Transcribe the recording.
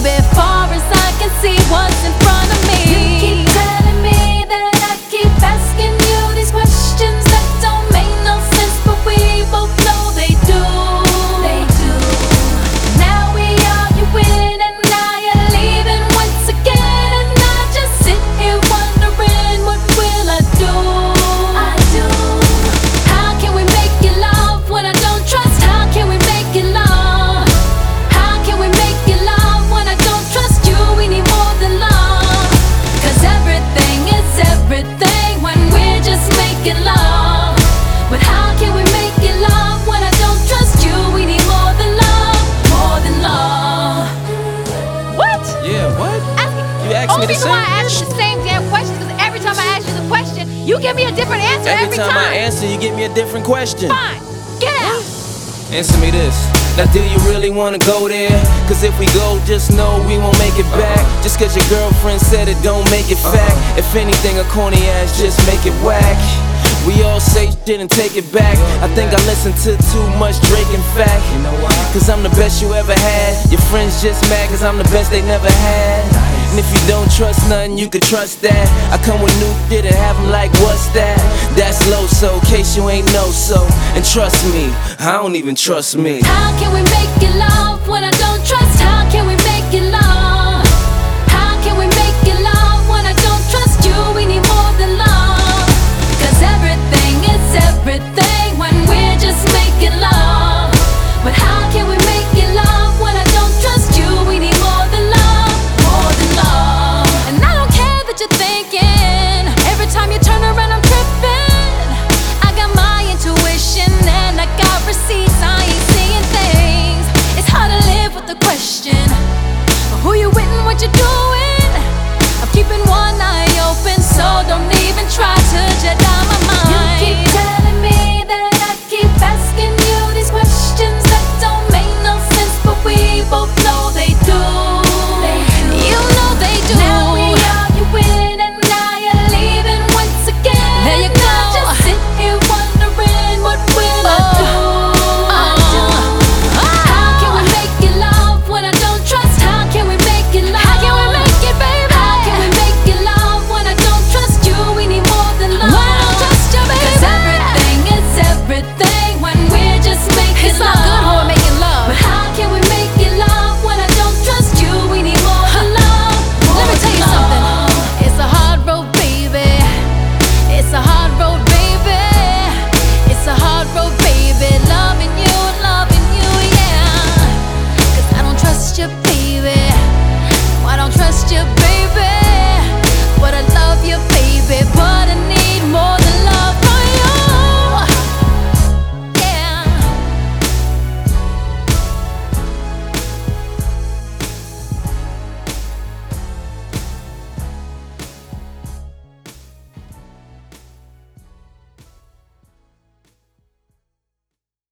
baby, far as I can see what's in front of me. Ask You asked me Only the reason why same I ask you the same damn question because every time I ask you the question, you give me a different answer Every, every, time, I answer, you give me a different question. Fine. Get out. Answer me this. Now, do you really wanna go there? Cause if we go, just know we won't make it back. Just cause your girlfriend said it, don't make it fact. If anything, a corny ass, just make it whack. We all say shit and take it back. I think I listened to too much Drake and fact. Cause I'm the best you ever had. Your friends just mad cause I'm the best they never had. And if you don't trust nothing, you can trust that. I come with new shit and have 'em like, what's that? That's low, so case you ain't know so. And trust me, I don't even trust me. How can we make it love when I don't trust? How can we try to